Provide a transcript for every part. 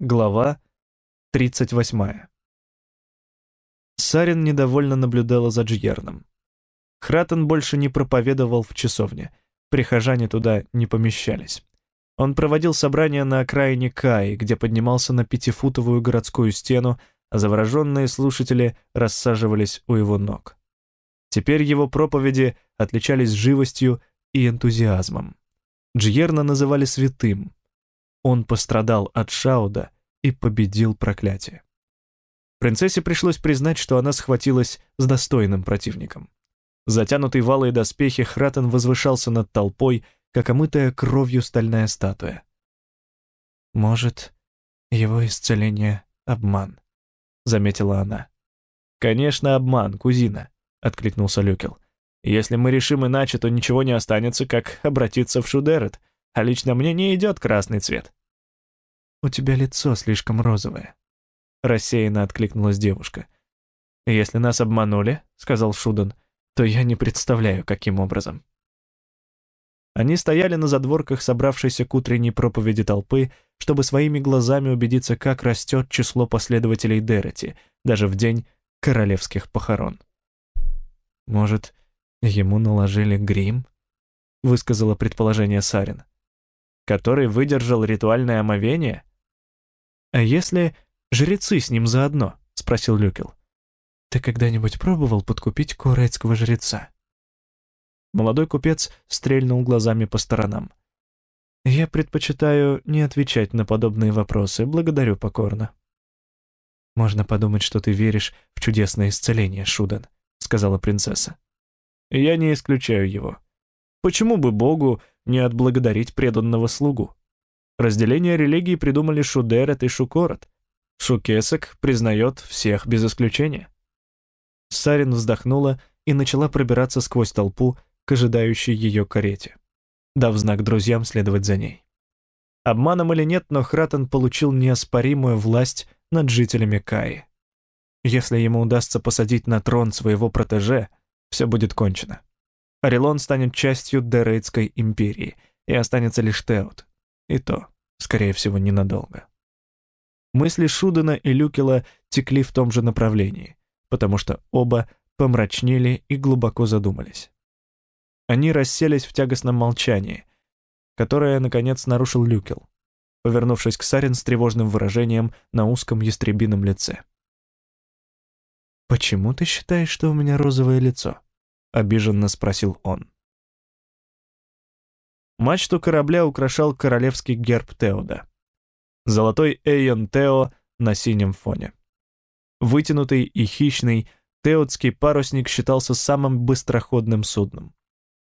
Глава 38. Сарин недовольно наблюдала за Джьерном. Хратен больше не проповедовал в часовне, прихожане туда не помещались. Он проводил собрания на окраине Каи, где поднимался на пятифутовую городскую стену, а завороженные слушатели рассаживались у его ног. Теперь его проповеди отличались живостью и энтузиазмом. Джьерна называли святым, он пострадал от Шауда и победил проклятие. Принцессе пришлось признать, что она схватилась с достойным противником. Затянутый в алые доспехи, Хратен возвышался над толпой, как омытая кровью стальная статуя. «Может, его исцеление — обман», — заметила она. «Конечно, обман, кузина», — откликнулся Люкел. «Если мы решим иначе, то ничего не останется, как обратиться в Шудерет, а лично мне не идет красный цвет». «У тебя лицо слишком розовое», — рассеянно откликнулась девушка. «Если нас обманули», — сказал Шудан, — «то я не представляю, каким образом». Они стояли на задворках собравшейся к утренней проповеди толпы, чтобы своими глазами убедиться, как растет число последователей Дерети, даже в день королевских похорон. «Может, ему наложили грим?» — высказала предположение Сарин. «Который выдержал ритуальное омовение?» «А если жрецы с ним заодно?» — спросил Люкел. «Ты когда-нибудь пробовал подкупить корецкого жреца?» Молодой купец стрельнул глазами по сторонам. «Я предпочитаю не отвечать на подобные вопросы, благодарю покорно». «Можно подумать, что ты веришь в чудесное исцеление, Шудан», — сказала принцесса. «Я не исключаю его. Почему бы Богу не отблагодарить преданного слугу?» Разделение религии придумали Шудерет и Шукорот. Шукесок признает всех без исключения. Сарин вздохнула и начала пробираться сквозь толпу к ожидающей ее карете, дав знак друзьям следовать за ней. Обманом или нет, но Хратен получил неоспоримую власть над жителями Каи. Если ему удастся посадить на трон своего протеже, все будет кончено. Орелон станет частью Дерейтской империи, и останется лишь Теот, и то, скорее всего, ненадолго. Мысли Шудена и Люкела текли в том же направлении, потому что оба помрачнели и глубоко задумались. Они расселись в тягостном молчании, которое, наконец, нарушил Люкел, повернувшись к Сарин с тревожным выражением на узком ястребином лице. «Почему ты считаешь, что у меня розовое лицо?» — обиженно спросил он. Мачту корабля украшал королевский герб Теода. Золотой Эйон Тео на синем фоне. Вытянутый и хищный, Теодский парусник считался самым быстроходным судном.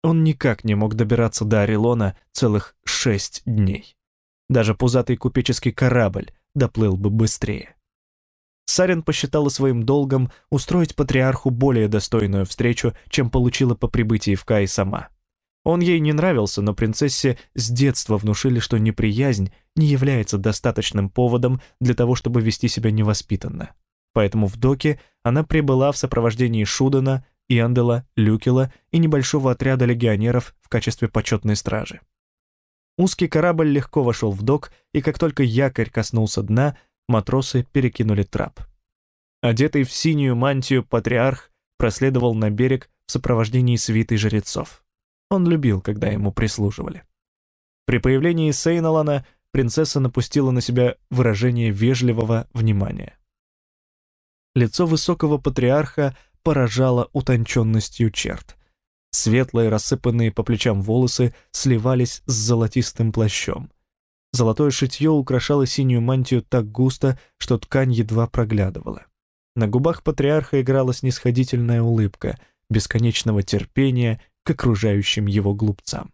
Он никак не мог добираться до Орелона целых шесть дней. Даже пузатый купеческий корабль доплыл бы быстрее. Сарин посчитала своим долгом устроить патриарху более достойную встречу, чем получила по прибытии в Кай сама. Он ей не нравился, но принцессе с детства внушили, что неприязнь не является достаточным поводом для того, чтобы вести себя невоспитанно. Поэтому в доке она прибыла в сопровождении Шудана, Иандела, Люкела и небольшого отряда легионеров в качестве почетной стражи. Узкий корабль легко вошел в док, и как только якорь коснулся дна, матросы перекинули трап. Одетый в синюю мантию патриарх проследовал на берег в сопровождении свиты жрецов. Он любил, когда ему прислуживали. При появлении Сейналана принцесса напустила на себя выражение вежливого внимания. Лицо высокого патриарха поражало утонченностью черт. Светлые, рассыпанные по плечам волосы сливались с золотистым плащом. Золотое шитье украшало синюю мантию так густо, что ткань едва проглядывала. На губах патриарха играла снисходительная улыбка, бесконечного терпения к окружающим его глупцам.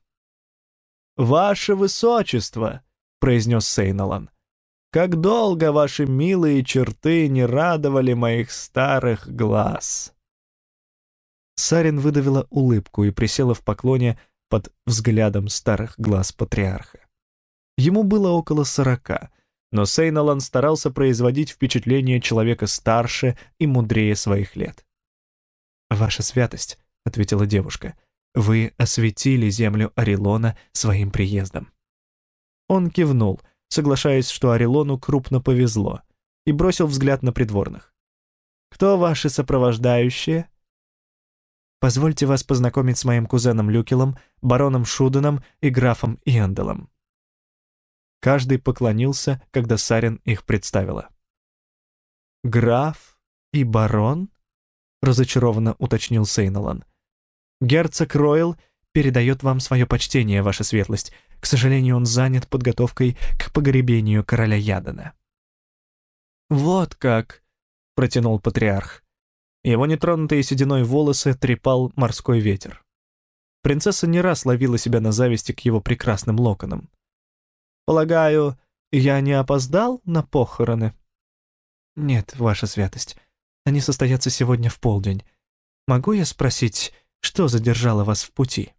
«Ваше Высочество!» — произнес Сейналан. «Как долго ваши милые черты не радовали моих старых глаз!» Сарин выдавила улыбку и присела в поклоне под взглядом старых глаз патриарха. Ему было около сорока, но Сейналан старался производить впечатление человека старше и мудрее своих лет. «Ваша святость», — ответила девушка, — вы осветили землю Орелона своим приездом». Он кивнул, соглашаясь, что Орелону крупно повезло, и бросил взгляд на придворных. «Кто ваши сопровождающие?» «Позвольте вас познакомить с моим кузеном Люкелом, бароном Шуденом и графом Иэнделом». Каждый поклонился, когда Сарин их представила. «Граф и барон?» — разочарованно уточнил Сейналан. «Герцог Ройл передает вам свое почтение, ваша светлость. К сожалению, он занят подготовкой к погребению короля Ядана». «Вот как!» — протянул патриарх. Его нетронутые сединой волосы трепал морской ветер. Принцесса не раз ловила себя на зависти к его прекрасным локонам. «Полагаю, я не опоздал на похороны?» «Нет, ваша святость. Они состоятся сегодня в полдень. Могу я спросить, что задержало вас в пути?»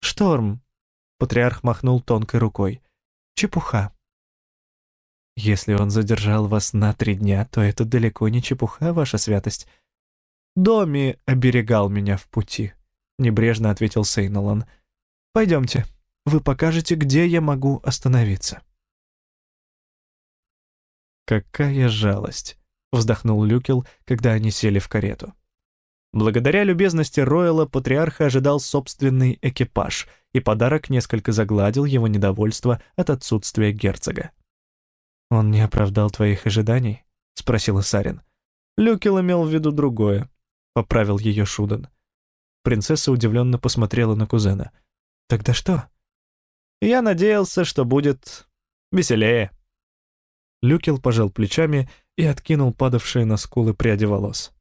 «Шторм», — патриарх махнул тонкой рукой. «Чепуха». «Если он задержал вас на три дня, то это далеко не чепуха, ваша святость». «Доми оберегал меня в пути», — небрежно ответил Сейнолан. «Пойдемте, вы покажете, где я могу остановиться». «Какая жалость!» — вздохнул Люкел, когда они сели в карету. Благодаря любезности Ройла патриарха ожидал собственный экипаж, и подарок несколько загладил его недовольство от отсутствия герцога. «Он не оправдал твоих ожиданий?» — спросил Сарин. Люкел имел в виду другое, — поправил ее Шудан. Принцесса удивленно посмотрела на кузена. «Тогда что?» «Я надеялся, что будет веселее». Люкел пожал плечами и откинул падавшие на скулы пряди волос.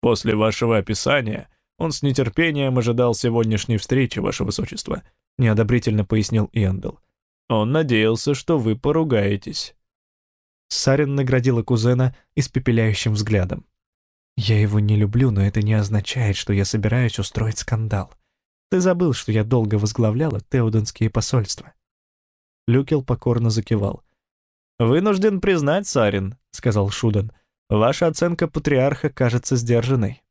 «После вашего описания он с нетерпением ожидал сегодняшней встречи, ваше высочество», — неодобрительно пояснил Иэндл. «Он надеялся, что вы поругаетесь». Сарин наградила кузена испепеляющим взглядом. «Я его не люблю, но это не означает, что я собираюсь устроить скандал. Ты забыл, что я долго возглавляла Теоденские посольства». Люкел покорно закивал. «Вынужден признать, Сарин», — сказал Шудан, «ваша оценка патриарха кажется сдержанной.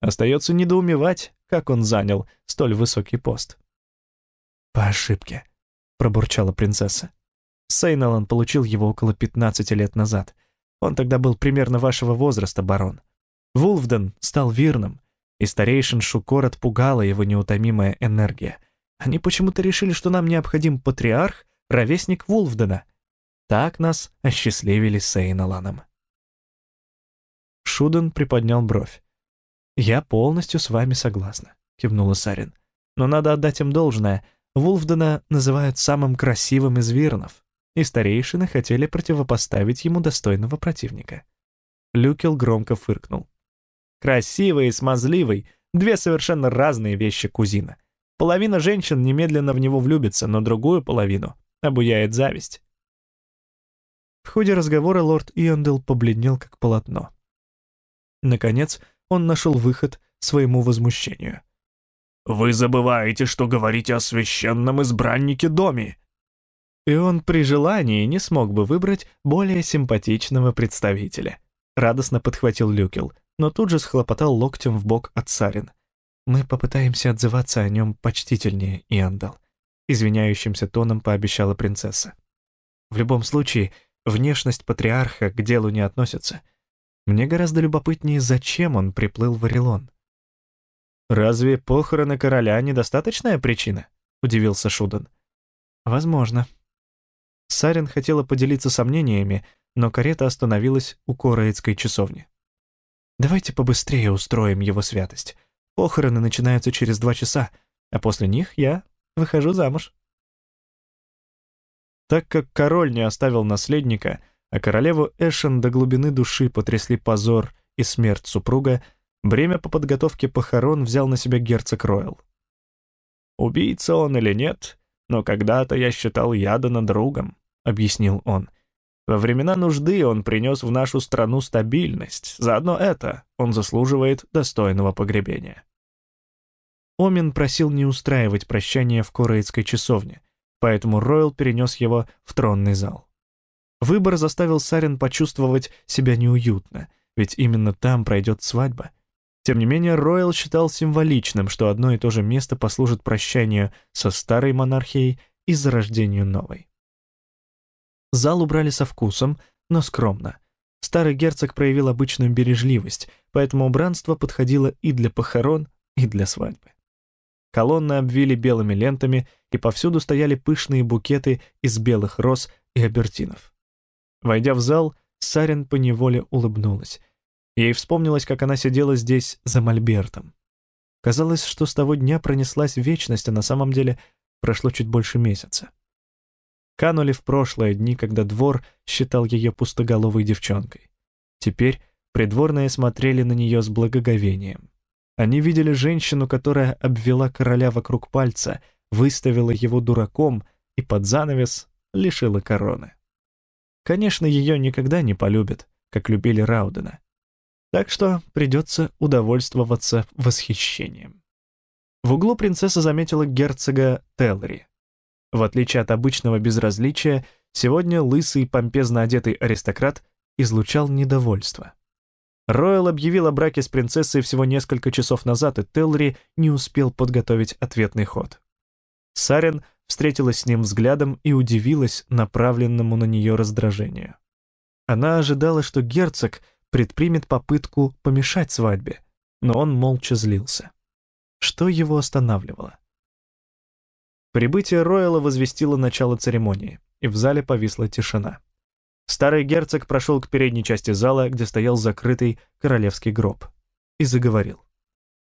Остается недоумевать, как он занял столь высокий пост». «По ошибке», — пробурчала принцесса. Сейналан получил его около 15 лет назад. Он тогда был примерно вашего возраста, барон. Вулфден стал верным, и старейшин Шукор отпугала его неутомимая энергия. Они почему-то решили, что нам необходим патриарх, ровесник Вулфдена — так нас осчастливили с Шуден приподнял бровь. «Я полностью с вами согласна», — кивнула Сарин. «Но надо отдать им должное. Вулфдена называют самым красивым из вирнов, и старейшины хотели противопоставить ему достойного противника». Люкел громко фыркнул. «Красивый и смазливый — две совершенно разные вещи кузина. Половина женщин немедленно в него влюбится, но другую половину обуяет зависть. В ходе разговора лорд Иондел побледнел как полотно. Наконец, он нашел выход своему возмущению. «Вы забываете, что говорите о священном избраннике доме!» И он при желании не смог бы выбрать более симпатичного представителя. Радостно подхватил Люкел, но тут же схлопотал локтем в бок от Сарин. «Мы попытаемся отзываться о нем почтительнее, Иандал», извиняющимся тоном пообещала принцесса. «В любом случае, Внешность патриарха к делу не относится. Мне гораздо любопытнее, зачем он приплыл в Орелон. «Разве похороны короля недостаточная причина?» — удивился Шудан. «Возможно». Сарин хотела поделиться сомнениями, но карета остановилась у Короицкой часовни. «Давайте побыстрее устроим его святость. Похороны начинаются через два часа, а после них я выхожу замуж». Так как король не оставил наследника, а королеву Эшен до глубины души потрясли позор и смерть супруга, бремя по подготовке похорон взял на себя герцог Ройл. «Убийца он или нет, но когда-то я считал Ядана другом», — объяснил он. «Во времена нужды он принес в нашу страну стабильность, заодно это он заслуживает достойного погребения». Омин просил не устраивать прощание в Короицкой часовне, поэтому Ройл перенес его в тронный зал. Выбор заставил Сарин почувствовать себя неуютно, ведь именно там пройдет свадьба. Тем не менее, Ройл считал символичным, что одно и то же место послужит прощанию со старой монархией и зарождению новой. Зал убрали со вкусом, но скромно. Старый герцог проявил обычную бережливость, поэтому убранство подходило и для похорон, и для свадьбы. Колонны обвили белыми лентами, и повсюду стояли пышные букеты из белых роз и абертинов. Войдя в зал, Сарин поневоле улыбнулась. Ей вспомнилось, как она сидела здесь за мольбертом. Казалось, что с того дня пронеслась вечность, а на самом деле прошло чуть больше месяца. Канули в прошлое дни, когда двор считал ее пустоголовой девчонкой. Теперь придворные смотрели на нее с благоговением. Они видели женщину, которая обвела короля вокруг пальца, выставила его дураком и под занавес лишила короны. Конечно, ее никогда не полюбят, как любили Раудена. Так что придется удовольствоваться восхищением. В углу принцесса заметила герцога Телри. В отличие от обычного безразличия, сегодня лысый, помпезно одетый аристократ излучал недовольство. Ройл объявил о браке с принцессой всего несколько часов назад, и Телри не успел подготовить ответный ход. Сарен встретилась с ним взглядом и удивилась направленному на нее раздражению. Она ожидала, что герцог предпримет попытку помешать свадьбе, но он молча злился. Что его останавливало? Прибытие Ройла возвестило начало церемонии, и в зале повисла тишина. Старый герцог прошел к передней части зала, где стоял закрытый королевский гроб, и заговорил.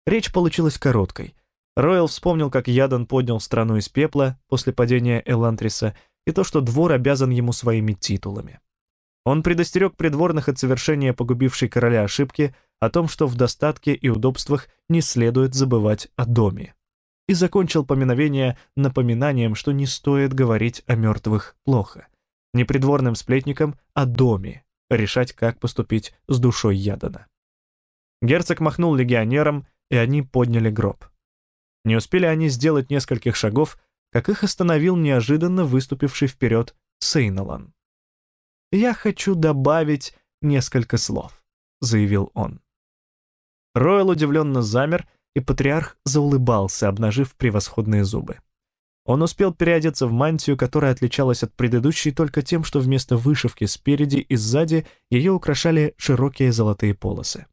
Речь получилась короткой. Ройл вспомнил, как Ядан поднял страну из пепла после падения Элантриса и то, что двор обязан ему своими титулами. Он предостерег придворных от совершения погубившей короля ошибки о том, что в достатке и удобствах не следует забывать о доме. И закончил поминовение напоминанием, что не стоит говорить о мертвых плохо — не придворным сплетникам, а доме, решать, как поступить с душой Ядана. Герцог махнул легионерам, и они подняли гроб. Не успели они сделать нескольких шагов, как их остановил неожиданно выступивший вперед Сейналан. «Я хочу добавить несколько слов», — заявил он. Ройл удивленно замер, и патриарх заулыбался, обнажив превосходные зубы. Он успел переодеться в мантию, которая отличалась от предыдущей только тем, что вместо вышивки спереди и сзади ее украшали широкие золотые полосы.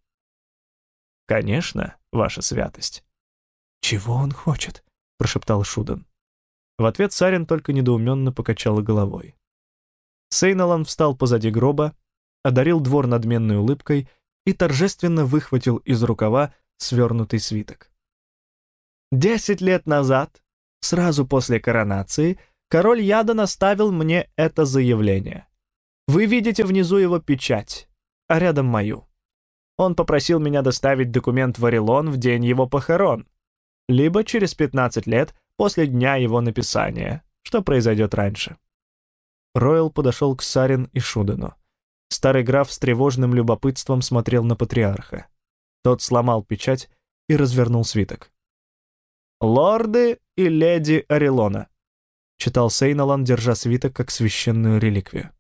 «Конечно, ваша святость». «Чего он хочет?» — прошептал Шудан. В ответ Сарин только недоуменно покачала головой. Сейналан встал позади гроба, одарил двор надменной улыбкой и торжественно выхватил из рукава свернутый свиток. «Десять лет назад Сразу после коронации король Яда наставил мне это заявление. Вы видите внизу его печать, а рядом мою. Он попросил меня доставить документ в Орелон в день его похорон, либо через 15 лет после дня его написания, что произойдет раньше. Ройл подошел к Сарин и Шудену. Старый граф с тревожным любопытством смотрел на патриарха. Тот сломал печать и развернул свиток. «Лорды и леди Орелона», — читал Сейналан, держа свиток как священную реликвию.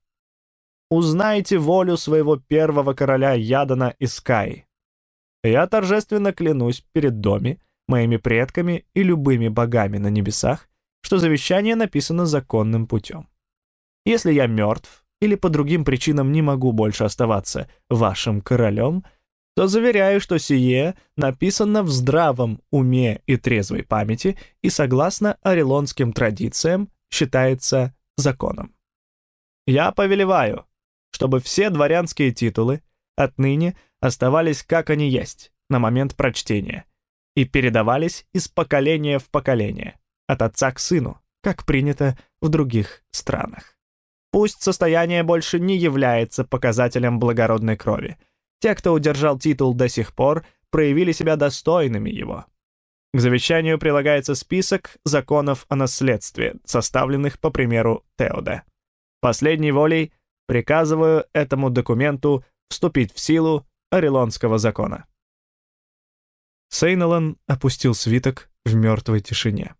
«Узнайте волю своего первого короля Ядана из Каи. Я торжественно клянусь перед доми, моими предками и любыми богами на небесах, что завещание написано законным путем. Если я мертв или по другим причинам не могу больше оставаться вашим королем — то заверяю, что сие написано в здравом уме и трезвой памяти и согласно орелонским традициям считается законом. Я повелеваю, чтобы все дворянские титулы отныне оставались как они есть на момент прочтения и передавались из поколения в поколение, от отца к сыну, как принято в других странах. Пусть состояние больше не является показателем благородной крови — те, кто удержал титул до сих пор, проявили себя достойными его. К завещанию прилагается список законов о наследстве, составленных по примеру Теода. Последней волей приказываю этому документу вступить в силу Орелонского закона. Сейналан опустил свиток в мертвой тишине.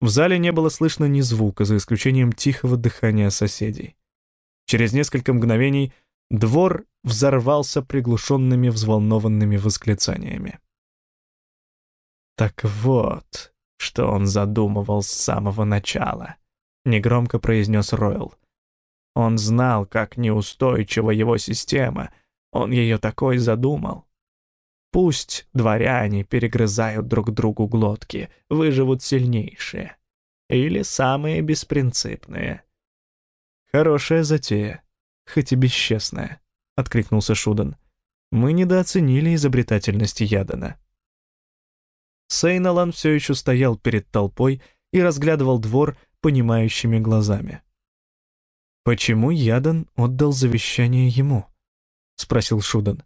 В зале не было слышно ни звука, за исключением тихого дыхания соседей. Через несколько мгновений двор взорвался приглушенными взволнованными восклицаниями. «Так вот, что он задумывал с самого начала», — негромко произнес Ройл. Он знал, как неустойчива его система. Он ее такой задумал. Пусть дворяне перегрызают друг другу глотки, выживут сильнейшие. Или самые беспринципные. «Хорошая затея, хоть и бесчестная», — откликнулся Шудан. «Мы недооценили изобретательность Ядана». Сейналан все еще стоял перед толпой и разглядывал двор понимающими глазами. «Почему Ядан отдал завещание ему?» — спросил Шудан.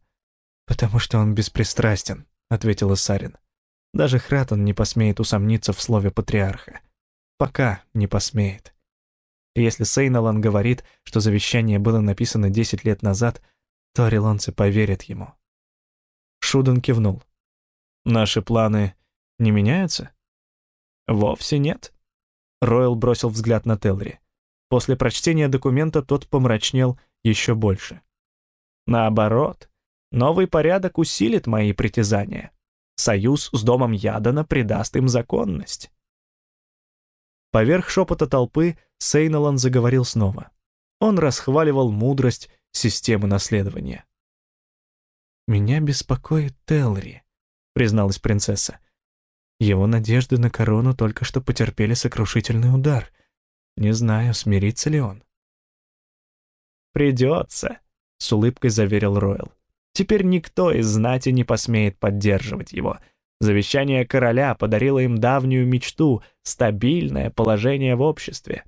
«Потому что он беспристрастен», — ответила Сарин. «Даже Хратон не посмеет усомниться в слове патриарха. Пока не посмеет». Если Сейналан говорит, что завещание было написано 10 лет назад, то орелонцы поверят ему. Шудан кивнул. «Наши планы не меняются?» «Вовсе нет». Ройл бросил взгляд на Телри. После прочтения документа тот помрачнел еще больше. «Наоборот, новый порядок усилит мои притязания. Союз с домом Ядана придаст им законность». Поверх шепота толпы Сейналан заговорил снова. Он расхваливал мудрость системы наследования. «Меня беспокоит Телри», — призналась принцесса. Его надежды на корону только что потерпели сокрушительный удар. Не знаю, смирится ли он. «Придется», — с улыбкой заверил Ройл. «Теперь никто из знати не посмеет поддерживать его. Завещание короля подарило им давнюю мечту — стабильное положение в обществе.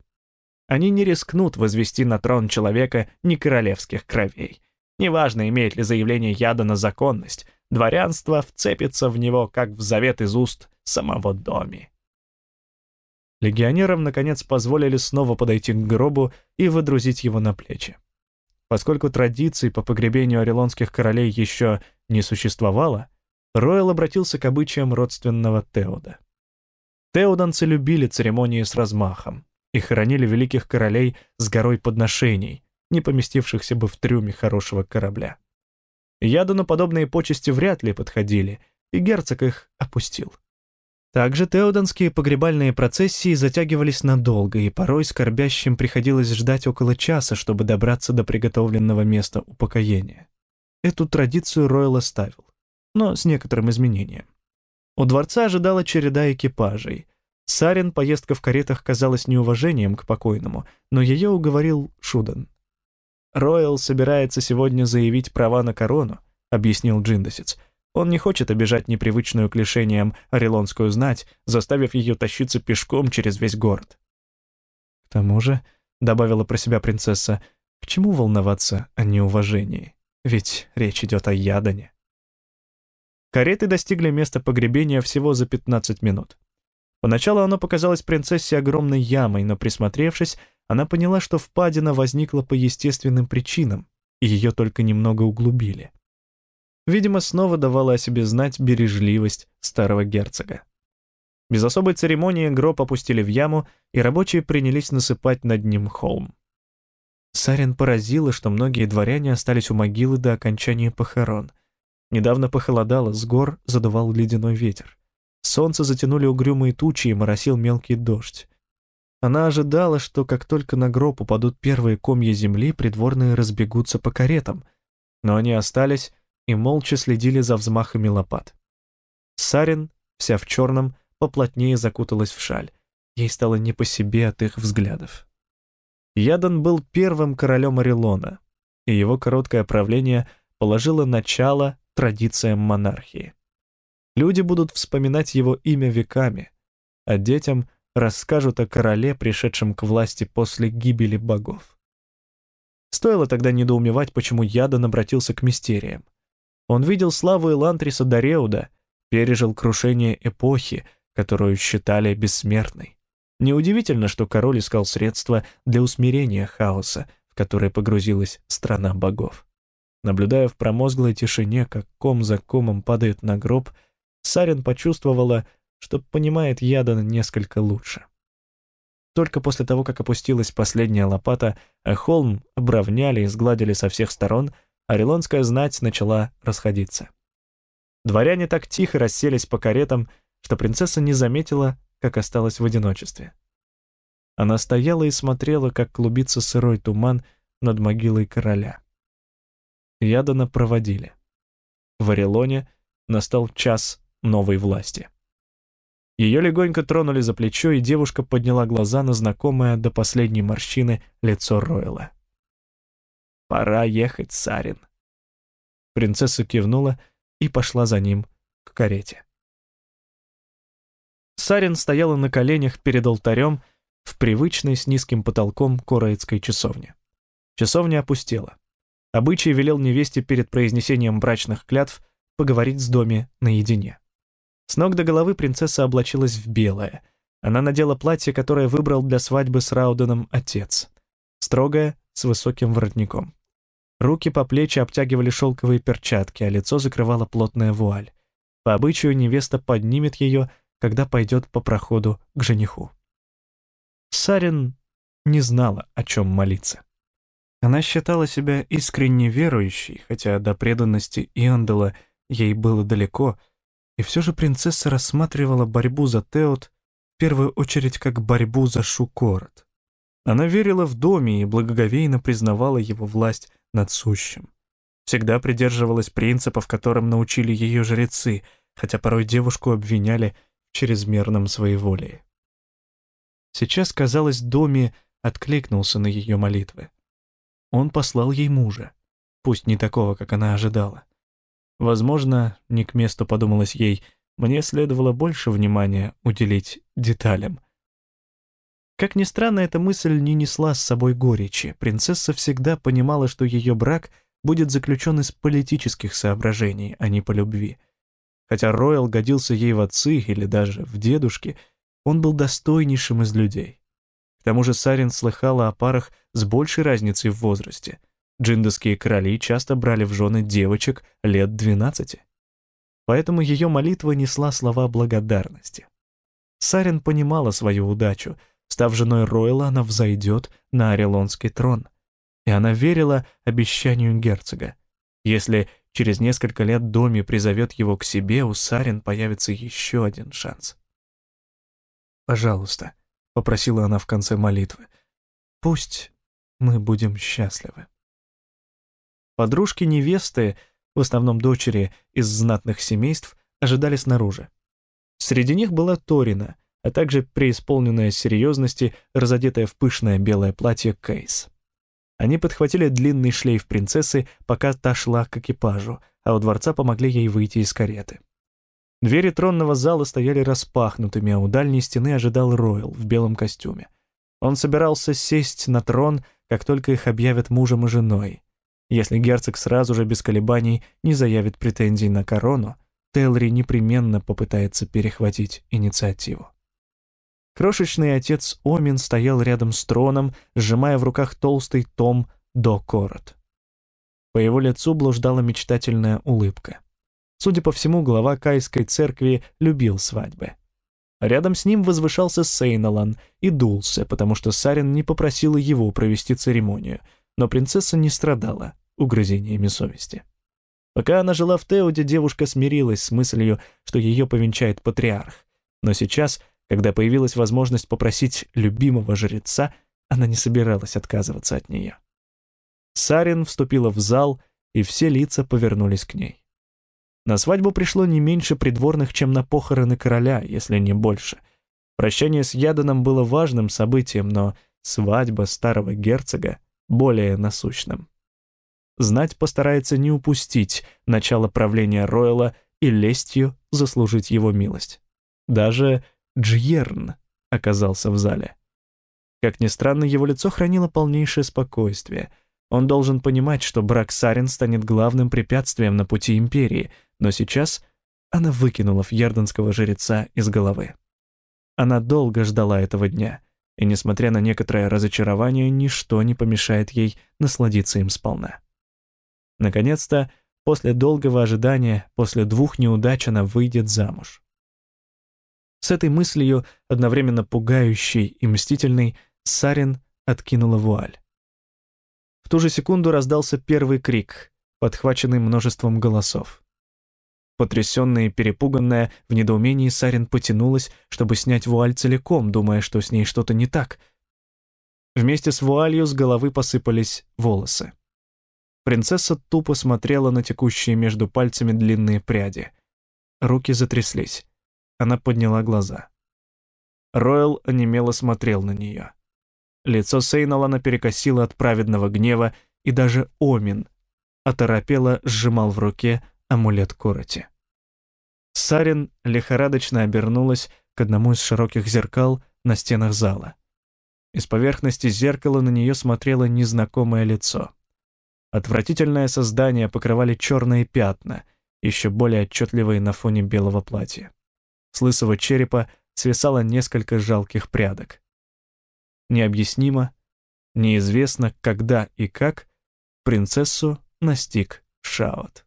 Они не рискнут возвести на трон человека не королевских кровей. Неважно, имеет ли заявление яда на законность, дворянство вцепится в него, как в завет из уст самого Доми. Легионерам, наконец, позволили снова подойти к гробу и выдрузить его на плечи. Поскольку традиций по погребению орелонских королей еще не существовало, Ройл обратился к обычаям родственного Теода. Теоданцы любили церемонии с размахом и хоронили великих королей с горой подношений, не поместившихся бы в трюме хорошего корабля. Яду подобные почести вряд ли подходили, и герцог их опустил. Также теодонские погребальные процессии затягивались надолго, и порой скорбящим приходилось ждать около часа, чтобы добраться до приготовленного места упокоения. Эту традицию Ройл оставил, но с некоторым изменением. У дворца ожидала череда экипажей. Сарин поездка в каретах казалась неуважением к покойному, но ее уговорил Шудан. «Ройл собирается сегодня заявить права на корону», — объяснил Джиндосец — он не хочет обижать непривычную к лишениям орелонскую знать, заставив ее тащиться пешком через весь город. К тому же, — добавила про себя принцесса, — к чему волноваться о неуважении? Ведь речь идет о Ядане. Кареты достигли места погребения всего за 15 минут. Поначалу оно показалось принцессе огромной ямой, но присмотревшись, она поняла, что впадина возникла по естественным причинам, и ее только немного углубили. Видимо, снова давала о себе знать бережливость старого герцога. Без особой церемонии гроб опустили в яму, и рабочие принялись насыпать над ним холм. Сарин поразило, что многие дворяне остались у могилы до окончания похорон. Недавно похолодало, с гор задувал ледяной ветер. Солнце затянули угрюмые тучи и моросил мелкий дождь. Она ожидала, что как только на гроб упадут первые комья земли, придворные разбегутся по каретам. Но они остались, и молча следили за взмахами лопат. Сарин, вся в черном, поплотнее закуталась в шаль. Ей стало не по себе от их взглядов. Ядан был первым королем Орелона, и его короткое правление положило начало традициям монархии. Люди будут вспоминать его имя веками, а детям расскажут о короле, пришедшем к власти после гибели богов. Стоило тогда недоумевать, почему Ядан обратился к мистериям. Он видел славу Элантриса Дареуда, пережил крушение эпохи, которую считали бессмертной. Неудивительно, что король искал средства для усмирения хаоса, в который погрузилась страна богов. Наблюдая в промозглой тишине, как ком за комом падает на гроб, Сарин почувствовала, что понимает Ядана несколько лучше. Только после того, как опустилась последняя лопата, а холм обровняли и сгладили со всех сторон, орелонская знать начала расходиться. Дворяне так тихо расселись по каретам, что принцесса не заметила, как осталась в одиночестве. Она стояла и смотрела, как клубится сырой туман над могилой короля. Ядана проводили. В Орелоне настал час новой власти. Ее легонько тронули за плечо, и девушка подняла глаза на знакомое до последней морщины лицо Ройла. «Пора ехать, Сарин». Принцесса кивнула и пошла за ним к карете. Сарин стояла на коленях перед алтарем в привычной с низким потолком короицкой часовне. Часовня опустела. Обычай велел невесте перед произнесением брачных клятв поговорить с доме наедине. С ног до головы принцесса облачилась в белое. Она надела платье, которое выбрал для свадьбы с Рауденом отец. Строгое, с высоким воротником. Руки по плечи обтягивали шелковые перчатки, а лицо закрывала плотная вуаль. По обычаю невеста поднимет ее, когда пойдет по проходу к жениху. Сарин не знала, о чем молиться. Она считала себя искренне верующей, хотя до преданности Иондела ей было далеко, и все же принцесса рассматривала борьбу за Теот в первую очередь как борьбу за Шукорот. Она верила в доме и благоговейно признавала его власть над сущим. Всегда придерживалась принципов, которым научили ее жрецы, хотя порой девушку обвиняли в чрезмерном своеволии. Сейчас, казалось, Доми откликнулся на ее молитвы. Он послал ей мужа, пусть не такого, как она ожидала. Возможно, не к месту подумалось ей, мне следовало больше внимания уделить деталям. Как ни странно, эта мысль не несла с собой горечи. Принцесса всегда понимала, что ее брак будет заключен из политических соображений, а не по любви. Хотя Ройл годился ей в отцы или даже в дедушки — он был достойнейшим из людей. К тому же Сарин слыхала о парах с большей разницей в возрасте. Джиндовские короли часто брали в жены девочек лет 12. Поэтому ее молитва несла слова благодарности. Сарин понимала свою удачу. Став женой Ройла, она взойдет на Орелонский трон. И она верила обещанию герцога. Если через несколько лет Доми призовет его к себе, у Сарин появится еще один шанс. «Пожалуйста», — попросила она в конце молитвы, — «пусть мы будем счастливы». Подружки невесты, в основном дочери из знатных семейств, ожидали снаружи. Среди них была Торина, а также преисполненная серьезности, разодетая в пышное белое платье Кейс. Они подхватили длинный шлейф принцессы, пока та шла к экипажу, а у дворца помогли ей выйти из кареты. Двери тронного зала стояли распахнутыми, а у дальней стены ожидал Ройл в белом костюме. Он собирался сесть на трон, как только их объявят мужем и женой. Если герцог сразу же без колебаний не заявит претензий на корону, Телри непременно попытается перехватить инициативу. Крошечный отец Омин стоял рядом с троном, сжимая в руках толстый том до корот. По его лицу блуждала мечтательная улыбка. Судя по всему, глава Кайской церкви любил свадьбы. Рядом с ним возвышался Сейналан и дулся, потому что Сарин не попросила его провести церемонию, но принцесса не страдала угрызениями совести. Пока она жила в Теуде, девушка смирилась с мыслью, что ее повенчает патриарх. Но сейчас, когда появилась возможность попросить любимого жреца, она не собиралась отказываться от нее. Сарин вступила в зал, и все лица повернулись к ней. На свадьбу пришло не меньше придворных, чем на похороны короля, если не больше. Прощание с Яданом было важным событием, но свадьба старого герцога более насущным. Знать постарается не упустить начало правления Ройла и лестью заслужить его милость. Даже Джьерн оказался в зале. Как ни странно, его лицо хранило полнейшее спокойствие — он должен понимать, что брак Сарин станет главным препятствием на пути империи, но сейчас она выкинула фьерденского жреца из головы. Она долго ждала этого дня, и, несмотря на некоторое разочарование, ничто не помешает ей насладиться им сполна. Наконец-то, после долгого ожидания, после двух неудач она выйдет замуж. С этой мыслью, одновременно пугающей и мстительной, Сарин откинула вуаль ту же секунду раздался первый крик, подхваченный множеством голосов. Потрясённая и перепуганная, в недоумении Сарин потянулась, чтобы снять вуаль целиком, думая, что с ней что-то не так, Вместе с вуалью с головы посыпались волосы. Принцесса тупо смотрела на текущие между пальцами длинные пряди. Руки затряслись. Она подняла глаза. Ройл онемело смотрел на нее. Лицо Сейналана перекосило от праведного гнева, и даже Омин оторопело сжимал в руке амулет короти. Сарин лихорадочно обернулась к одному из широких зеркал на стенах зала. Из поверхности зеркала на нее смотрело незнакомое лицо. Отвратительное создание покрывали черные пятна, еще более отчетливые на фоне белого платья. С лысого черепа свисало несколько жалких прядок. Необъяснимо, неизвестно, когда и как принцессу настиг Шаот.